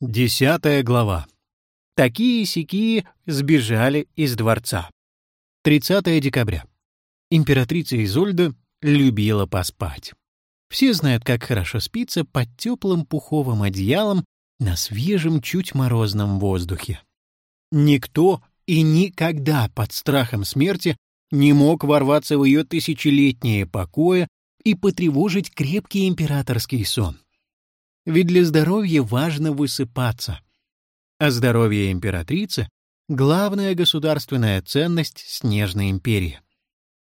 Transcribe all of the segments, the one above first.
Десятая глава. Такие-сякие сбежали из дворца. 30 декабря. Императрица Изольда любила поспать. Все знают, как хорошо спится под теплым пуховым одеялом на свежем, чуть морозном воздухе. Никто и никогда под страхом смерти не мог ворваться в ее тысячелетние покои и потревожить крепкий императорский сон. Ведь для здоровья важно высыпаться. А здоровье императрицы — главная государственная ценность Снежной империи.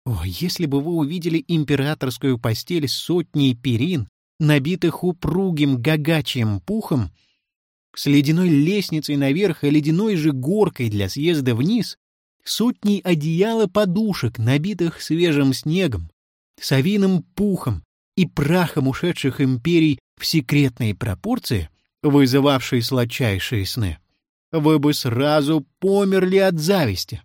О, если бы вы увидели императорскую постель с сотней перин, набитых упругим гагачьим пухом, с ледяной лестницей наверх и ледяной же горкой для съезда вниз, сотней одеяла подушек, набитых свежим снегом, совиным пухом и прахом ушедших империй в секретной пропорции, вызывавшей сладчайшие сны, вы бы сразу померли от зависти.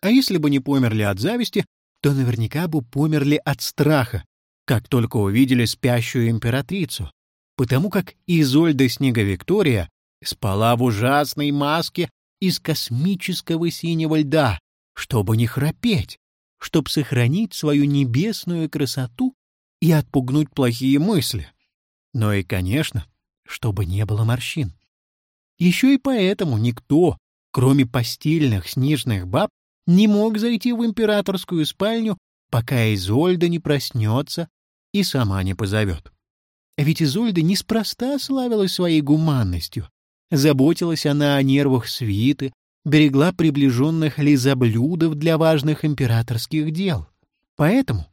А если бы не померли от зависти, то наверняка бы померли от страха, как только увидели спящую императрицу, потому как Изольда Снега Виктория спала в ужасной маске из космического синего льда, чтобы не храпеть, чтобы сохранить свою небесную красоту и отпугнуть плохие мысли но и, конечно, чтобы не было морщин. Еще и поэтому никто, кроме постельных снежных баб, не мог зайти в императорскую спальню, пока Изольда не проснется и сама не позовет. Ведь Изольда неспроста славилась своей гуманностью. Заботилась она о нервах свиты, берегла приближенных лизоблюдов для важных императорских дел. Поэтому,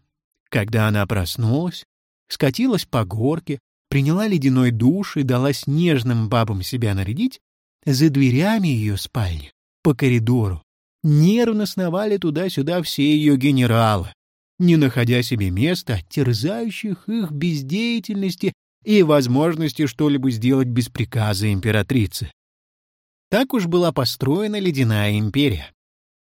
когда она проснулась, скатилась по горке, приняла ледяной душ и дала снежным бабам себя нарядить, за дверями ее спальни, по коридору, нервно сновали туда-сюда все ее генералы, не находя себе места терзающих их бездеятельности и возможности что-либо сделать без приказа императрицы. Так уж была построена ледяная империя,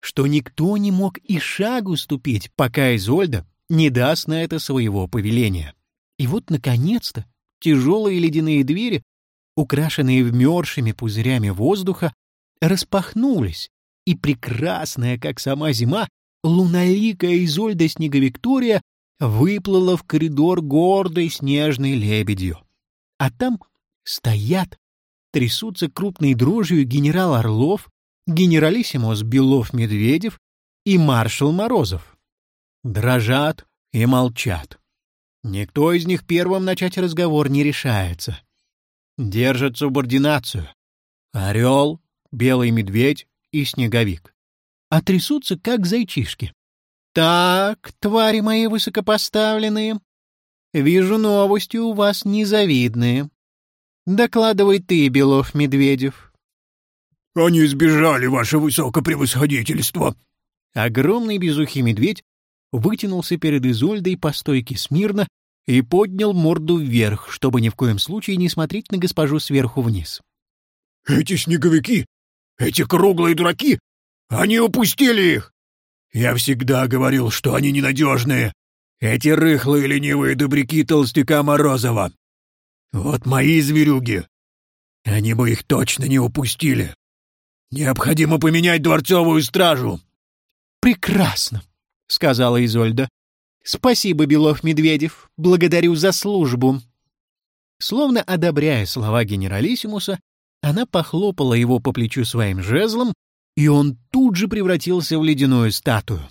что никто не мог и шагу ступить, пока Изольда не даст на это своего повеления. И вот, наконец-то, Тяжелые ледяные двери, украшенные вмерзшими пузырями воздуха, распахнулись, и прекрасная, как сама зима, луналикая Изольда Снеговиктория выплыла в коридор гордой снежной лебедью. А там стоят, трясутся крупной дрожью генерал Орлов, генералиссимус Белов-Медведев и маршал Морозов. Дрожат и молчат. Никто из них первым начать разговор не решается. Держат субординацию. Орел, белый медведь и снеговик. А трясутся, как зайчишки. «Так, твари мои высокопоставленные, вижу новости у вас незавидные. Докладывай ты, Белов-Медведев». «Они сбежали, ваше высокопревосходительство!» Огромный безухий медведь вытянулся перед Изольдой по стойке смирно и поднял морду вверх, чтобы ни в коем случае не смотреть на госпожу сверху вниз. «Эти снеговики, эти круглые дураки, они упустили их! Я всегда говорил, что они ненадежные, эти рыхлые ленивые добряки толстяка Морозова. Вот мои зверюги, они бы их точно не упустили. Необходимо поменять дворцовую стражу». «Прекрасно!» — сказала Изольда. «Спасибо, Белов-Медведев, благодарю за службу». Словно одобряя слова генералиссимуса, она похлопала его по плечу своим жезлом, и он тут же превратился в ледяную статую.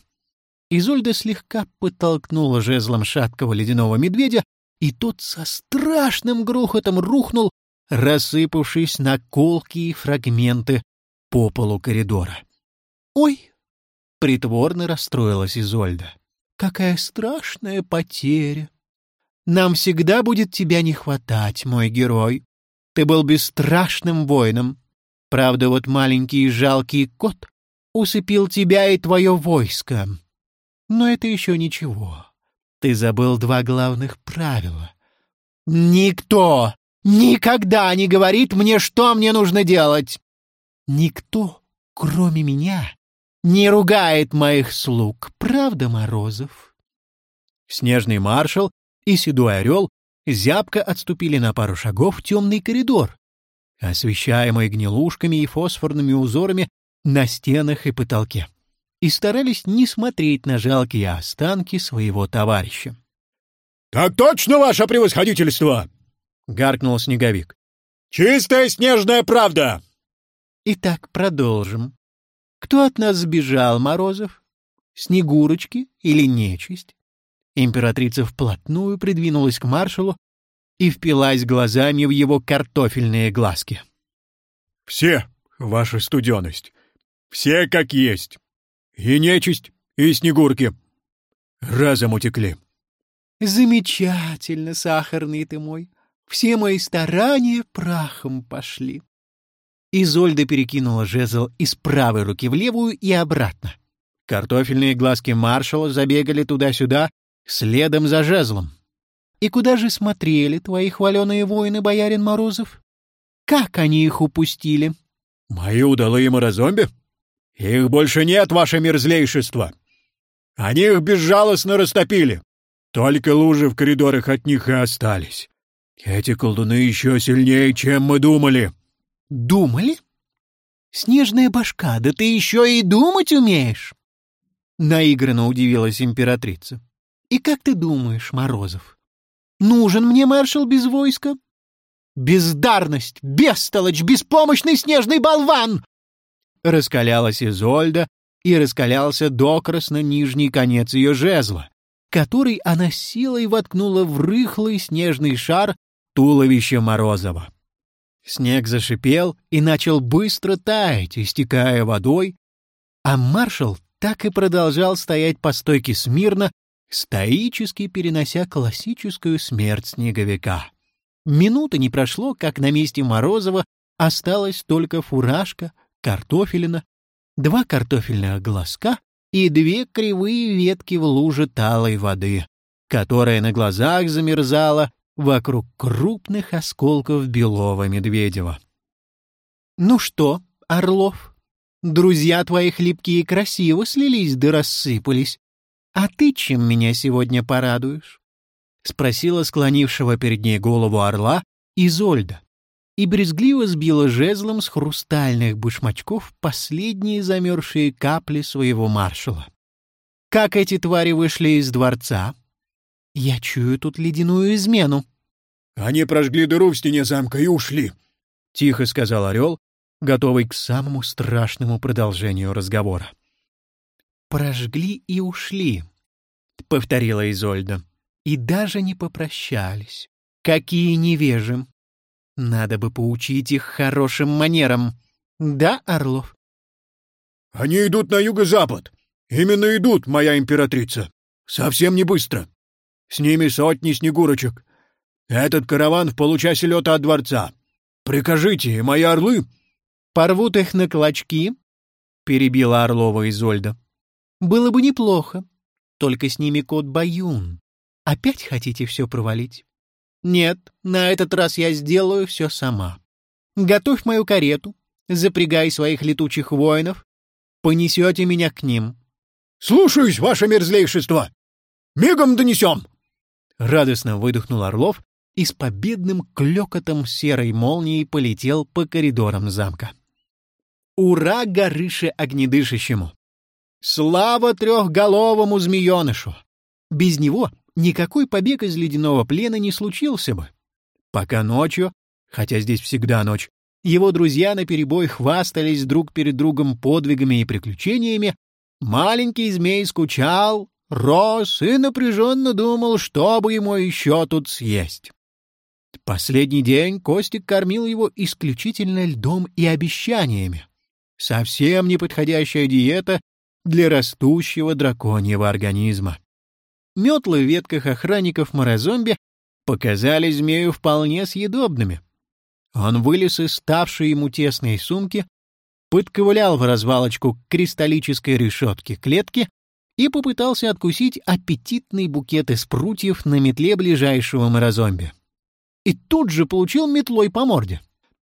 Изольда слегка подтолкнула жезлом шаткого ледяного медведя, и тот со страшным грохотом рухнул, рассыпавшись на колкие фрагменты по полу коридора. «Ой!» Притворно расстроилась Изольда. «Какая страшная потеря! Нам всегда будет тебя не хватать, мой герой. Ты был бесстрашным воином. Правда, вот маленький жалкий кот усыпил тебя и твое войско. Но это еще ничего. Ты забыл два главных правила. Никто никогда не говорит мне, что мне нужно делать. Никто, кроме меня, не ругает моих слуг, правда, Морозов?» Снежный маршал и седой орел зябко отступили на пару шагов в темный коридор. освещаемой гнилушками и фосфорными узорами на стенах и потолке, и старались не смотреть на жалкие останки своего товарища. «Так точно, ваше превосходительство!» — гаркнул снеговик. «Чистая снежная правда!» Итак, продолжим. Кто от нас сбежал, Морозов? Снегурочки или нечисть? Императрица вплотную придвинулась к маршалу и впилась глазами в его картофельные глазки. «Все, ваша студеность, все как есть. И нечисть, и снегурки. Разом утекли». Замечательно, сахарный ты мой. Все мои старания прахом пошли. Изольда перекинула жезл из правой руки в левую и обратно. Картофельные глазки маршала забегали туда-сюда, следом за жезлом. И куда же смотрели твои хваленые воины, боярин Морозов? Как они их упустили? Мои удалые морозомби? Их больше нет, ваше мерзлейшество. Они их безжалостно растопили. Только лужи в коридорах от них и остались. Эти колдуны еще сильнее, чем мы думали. Думали? Снежная башка, да ты еще и думать умеешь? Наигранно удивилась императрица. И как ты думаешь, Морозов, нужен мне маршал без войска? Бездарность, бестолочь, беспомощный снежный болван! Раскалялась Изольда, и раскалялся докрасно нижний конец ее жезла который она силой воткнула в рыхлый снежный шар туловища Морозова. Снег зашипел и начал быстро таять, истекая водой, а маршал так и продолжал стоять по стойке смирно, стоически перенося классическую смерть снеговика. Минуты не прошло, как на месте Морозова осталась только фуражка, картофелина, два картофельных глазка и две кривые ветки в луже талой воды, которая на глазах замерзала вокруг крупных осколков белого Медведева. «Ну что, Орлов, друзья твои хлипкие красиво слились да рассыпались. А ты чем меня сегодня порадуешь?» — спросила склонившего перед ней голову орла Изольда и брезгливо сбила жезлом с хрустальных башмачков последние замерзшие капли своего маршала. «Как эти твари вышли из дворца?» «Я чую тут ледяную измену». «Они прожгли дыру в стене замка и ушли», — тихо сказал орел, готовый к самому страшному продолжению разговора. «Прожгли и ушли», — повторила Изольда, — «и даже не попрощались. Какие невежи! Надо бы поучить их хорошим манерам. Да, Орлов? Они идут на юго-запад. Именно идут, моя императрица. Совсем не быстро. С ними сотни снегурочек. Этот караван в получасе лета от дворца. Прикажите, мои орлы... Порвут их на клочки, — перебила Орлова Изольда. Было бы неплохо. Только с ними кот Баюн. Опять хотите все провалить? Нет, на этот раз я сделаю все сама. Готовь мою карету, запрягай своих летучих воинов, понесете меня к ним. — Слушаюсь, ваше мерзлейшество! Мигом донесем! Радостно выдохнул Орлов и с победным клёкотом серой молнии полетел по коридорам замка. Ура горыше огнедышащему! Слава трехголовому змеенышу! Без него никакой побег из ледяного плена не случился бы. Пока ночью, хотя здесь всегда ночь, его друзья наперебой хвастались друг перед другом подвигами и приключениями, маленький змей скучал, рос и напряженно думал, что бы ему еще тут съесть. Последний день Костик кормил его исключительно льдом и обещаниями. Совсем неподходящая диета для растущего драконьего организма. Метлы в ветках охранников морозомби показали змею вполне съедобными. Он вылез из ставшей ему тесной сумки, подковылял в развалочку кристаллической решетки клетки и попытался откусить аппетитный букет из прутьев на метле ближайшего морозомби. И тут же получил метлой по морде.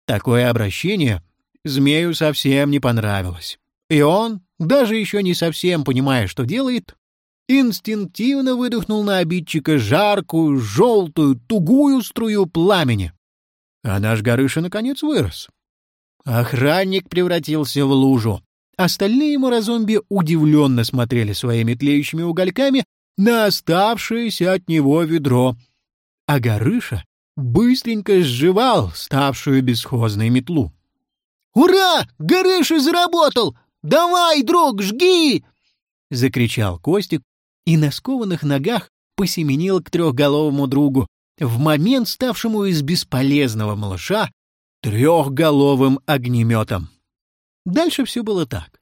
Такое обращение змею совсем не понравилось. И он, даже еще не совсем понимая, что делает, инстинктивно выдохнул на обидчика жаркую, желтую, тугую струю пламени. А наш Горыша, наконец, вырос. Охранник превратился в лужу. Остальные муразомби удивленно смотрели своими тлеющими угольками на оставшееся от него ведро. А Горыша быстренько сживал ставшую бесхозной метлу. «Ура! Горыша заработал! Давай, друг, жги!» — закричал Костик и на скованных ногах посеменил к трехголовому другу, в момент ставшему из бесполезного малыша трехголовым огнеметом. Дальше все было так.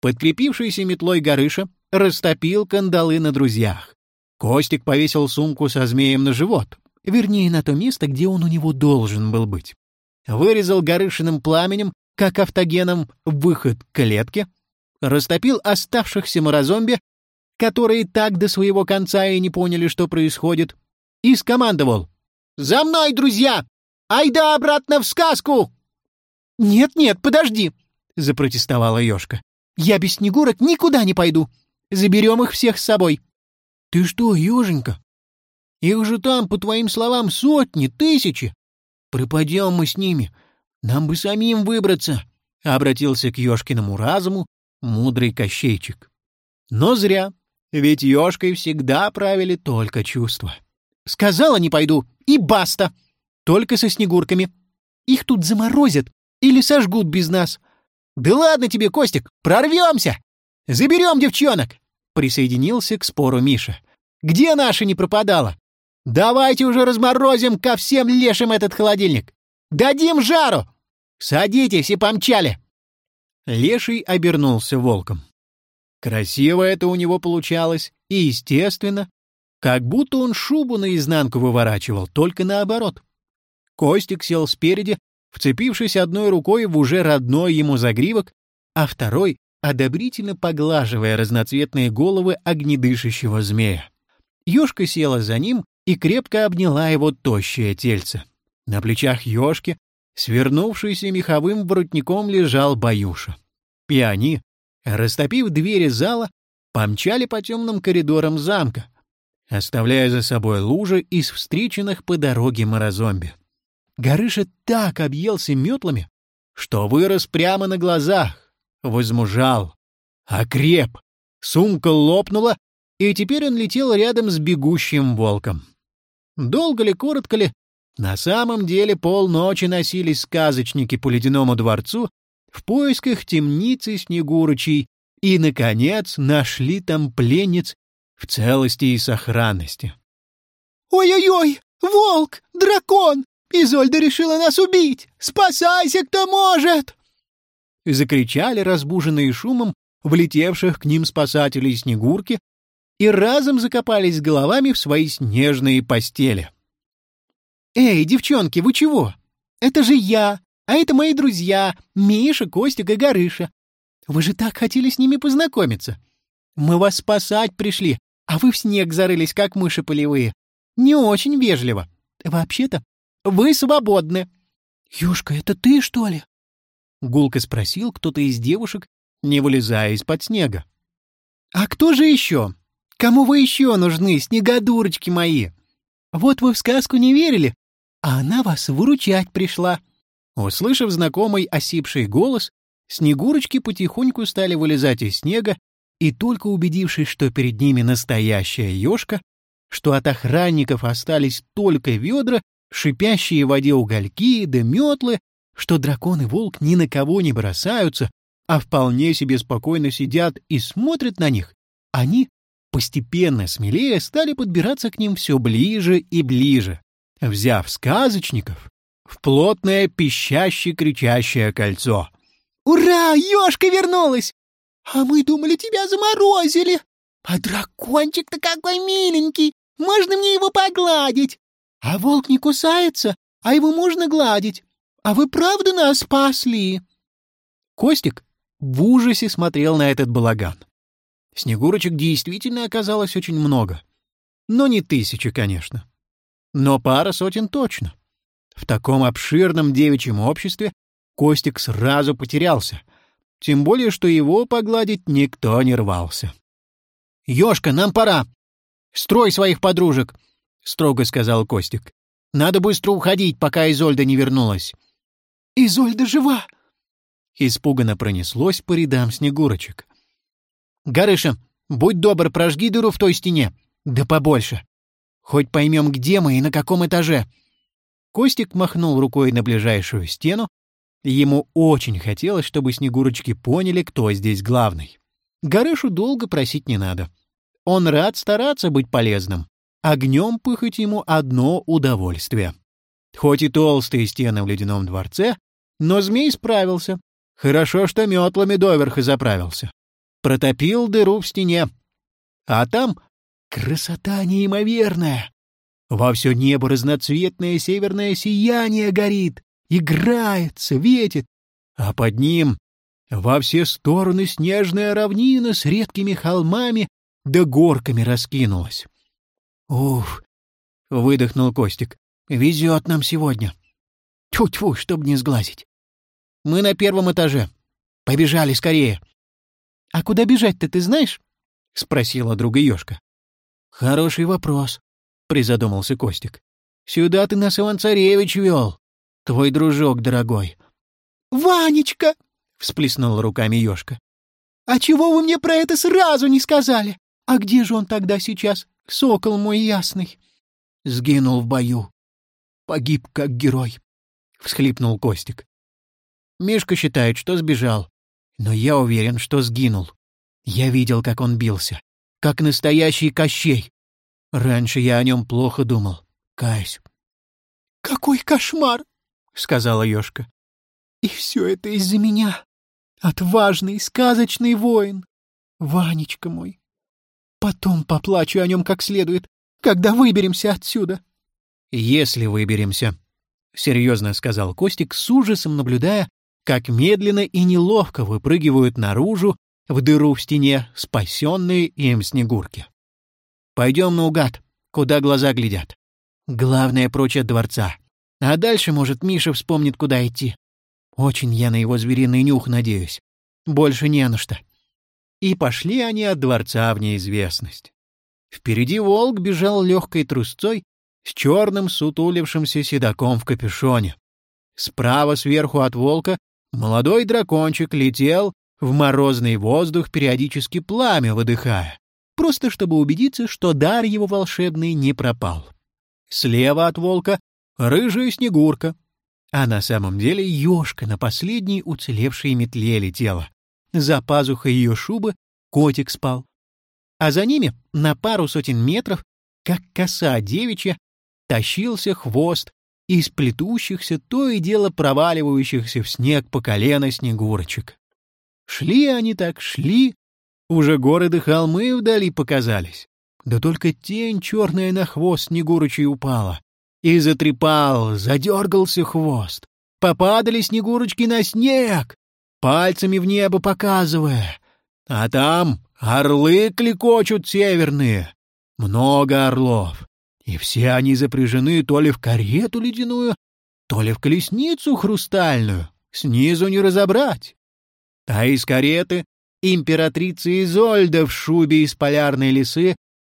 Подкрепившийся метлой Горыша растопил кандалы на друзьях. Костик повесил сумку со змеем на живот, вернее, на то место, где он у него должен был быть. Вырезал Горышиным пламенем, как автогеном, выход к клетке, растопил оставшихся морозомби, которые так до своего конца и не поняли, что происходит, и скомандовал «За мной, друзья! Айда обратно в сказку!» «Нет-нет, подожди!» — запротестовала Ёшка. «Я без Снегурок никуда не пойду. Заберем их всех с собой». «Ты что, Ёженька? Их же там, по твоим словам, сотни, тысячи. Пропадем мы с ними. Нам бы самим выбраться», — обратился к Ёшкиному разуму мудрый Кощейчик. Но зря, ведь Ёшкой всегда правили только чувства. Сказала не пойду, и баста. Только со снегурками. Их тут заморозят или сожгут без нас. Да ладно тебе, Костик, прорвемся. Заберем девчонок. Присоединился к спору Миша. Где наша не пропадала? Давайте уже разморозим ко всем лешим этот холодильник. Дадим жару. Садитесь и помчали. Леший обернулся волком. Красиво это у него получалось, и, естественно, как будто он шубу наизнанку выворачивал, только наоборот. Костик сел спереди, вцепившись одной рукой в уже родной ему загривок, а второй одобрительно поглаживая разноцветные головы огнедышащего змея. Ёшка села за ним и крепко обняла его тощее тельце. На плечах Ёшки, свернувшийся меховым воротником, лежал Баюша. И они, растопив двери зала, помчали по темным коридорам замка, оставляя за собой лужи из встреченных по дороге морозомби. Горыша так объелся метлами, что вырос прямо на глазах, возмужал, окреп, сумка лопнула, и теперь он летел рядом с бегущим волком. Долго ли, коротко ли, на самом деле полночи носились сказочники по ледяному дворцу в поисках темницы Снегурычей и, наконец, нашли там пленниц в целости и сохранности. «Ой-ой-ой! Волк! Дракон! Изольда решила нас убить! Спасайся, кто может!» Закричали разбуженные шумом влетевших к ним спасателей Снегурки и разом закопались головами в свои снежные постели. «Эй, девчонки, вы чего? Это же я, а это мои друзья Миша, Костик и Горыша. Вы же так хотели с ними познакомиться. Мы вас спасать пришли, а вы в снег зарылись, как мыши полевые. Не очень вежливо. Вообще-то, вы свободны. Юшка, это ты, что ли? Гулко спросил кто-то из девушек, не вылезая из-под снега. А кто же еще? Кому вы еще нужны, снегодурочки мои? Вот вы в сказку не верили, а она вас выручать пришла. Услышав знакомый осипший голос, снегурочки потихоньку стали вылезать из снега и только убедившись, что перед ними настоящая ёшка, что от охранников остались только ведра, шипящие в воде угольки да метлы, что дракон и волк ни на кого не бросаются, а вполне себе спокойно сидят и смотрят на них, они, постепенно смелее, стали подбираться к ним все ближе и ближе, взяв сказочников в плотное пищаще-кричащее кольцо. «Ура! Ёшка вернулась! А мы думали, тебя заморозили. А дракончик-то какой миленький. Можно мне его погладить? А волк не кусается, а его можно гладить. А вы правда нас спасли?» Костик в ужасе смотрел на этот балаган. Снегурочек действительно оказалось очень много. Но не тысячи, конечно. Но пара сотен точно. В таком обширном девичьем обществе Костик сразу потерялся — тем более, что его погладить никто не рвался. «Ёшка, нам пора! Строй своих подружек!» — строго сказал Костик. Надо быстро уходить, пока Изольда не вернулась». «Изольда жива!» Испуганно пронеслось по рядам снегурочек. «Гарыша, будь добр, прожги дыру в той стене. Да побольше. Хоть поймем, где мы и на каком этаже». Костик махнул рукой на ближайшую стену. Ему очень хотелось, чтобы снегурочки поняли, кто здесь главный. Гарышу долго просить не надо. Он рад стараться быть полезным. Огнем пыхать ему одно удовольствие. Хоть и толстые стены в ледяном дворце, но змей справился. Хорошо, что метлами доверха заправился. Протопил дыру в стене. А там красота неимоверная. Во все небо разноцветное северное сияние горит, играет, светит, а под ним во все стороны снежная равнина с редкими холмами да горками раскинулась. «Уф!» — выдохнул Костик. «Везет нам сегодня. Тьфу-тьфу, чтоб не сглазить. Мы на первом этаже. Побежали скорее». «А куда бежать-то, ты знаешь?» — спросила друга Ёшка. «Хороший вопрос», — призадумался Костик. «Сюда ты нас Иван-Царевич вел, твой дружок дорогой». «Ванечка!» — всплеснула руками Ёшка. «А чего вы мне про это сразу не сказали? А где же он тогда сейчас, сокол мой ясный?» «Сгинул в бою. Погиб как герой», — всхлипнул Костик. «Мишка считает, что сбежал, но я уверен, что сгинул. Я видел, как он бился, как настоящий Кощей. Раньше я о нем плохо думал. Каюсь». «Какой кошмар!» — сказала Ёшка. «И все это из-за меня. Отважный, сказочный воин. Ванечка мой. Потом поплачу о нем как следует, когда выберемся отсюда». «Если выберемся», — серьезно сказал Костик, с ужасом наблюдая, как медленно и неловко выпрыгивают наружу в дыру в стене спасенные им снегурки. «Пойдем наугад, куда глаза глядят. Главное прочь от дворца. А дальше, может, Миша вспомнит, куда идти. Очень я на его звериный нюх надеюсь. Больше не на что. И пошли они от дворца в неизвестность. Впереди волк бежал легкой трусцой с черным сутулившимся седаком в капюшоне. Справа сверху от волка молодой дракончик летел в морозный воздух, периодически пламя выдыхая, просто чтобы убедиться, что дар его волшебный не пропал. Слева от волка — рыжая снегурка, а на самом деле ёшка на последней уцелевшей метле летела. За пазухой ее шубы котик спал. А за ними, на пару сотен метров, как коса девичья, тащился хвост из плетущихся, то и дело проваливающихся в снег по колено снегурочек. Шли они так, шли, уже горы да холмы вдали показались. Да только тень черная на хвост снегурочей упала, и затрепал, задергался хвост. Попадали снегурочки на снег, пальцами в небо показывая. А там орлы клекочут северные. Много орлов. И все они запряжены то ли в карету ледяную, то ли в колесницу хрустальную. Снизу не разобрать. А из кареты императрица Изольда в шубе из полярной лисы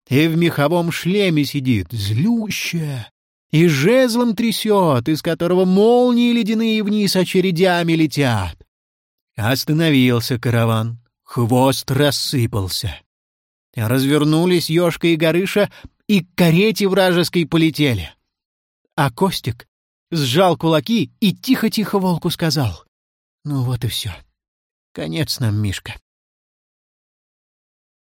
и в меховом шлеме сидит, злющая, и жезлом трясет, из которого молнии ледяные вниз очередями летят. Остановился караван, хвост рассыпался. Развернулись Ёшка и Горыша и к карете вражеской полетели. А Костик сжал кулаки и тихо-тихо волку сказал. «Ну вот и все. Конец нам, Мишка».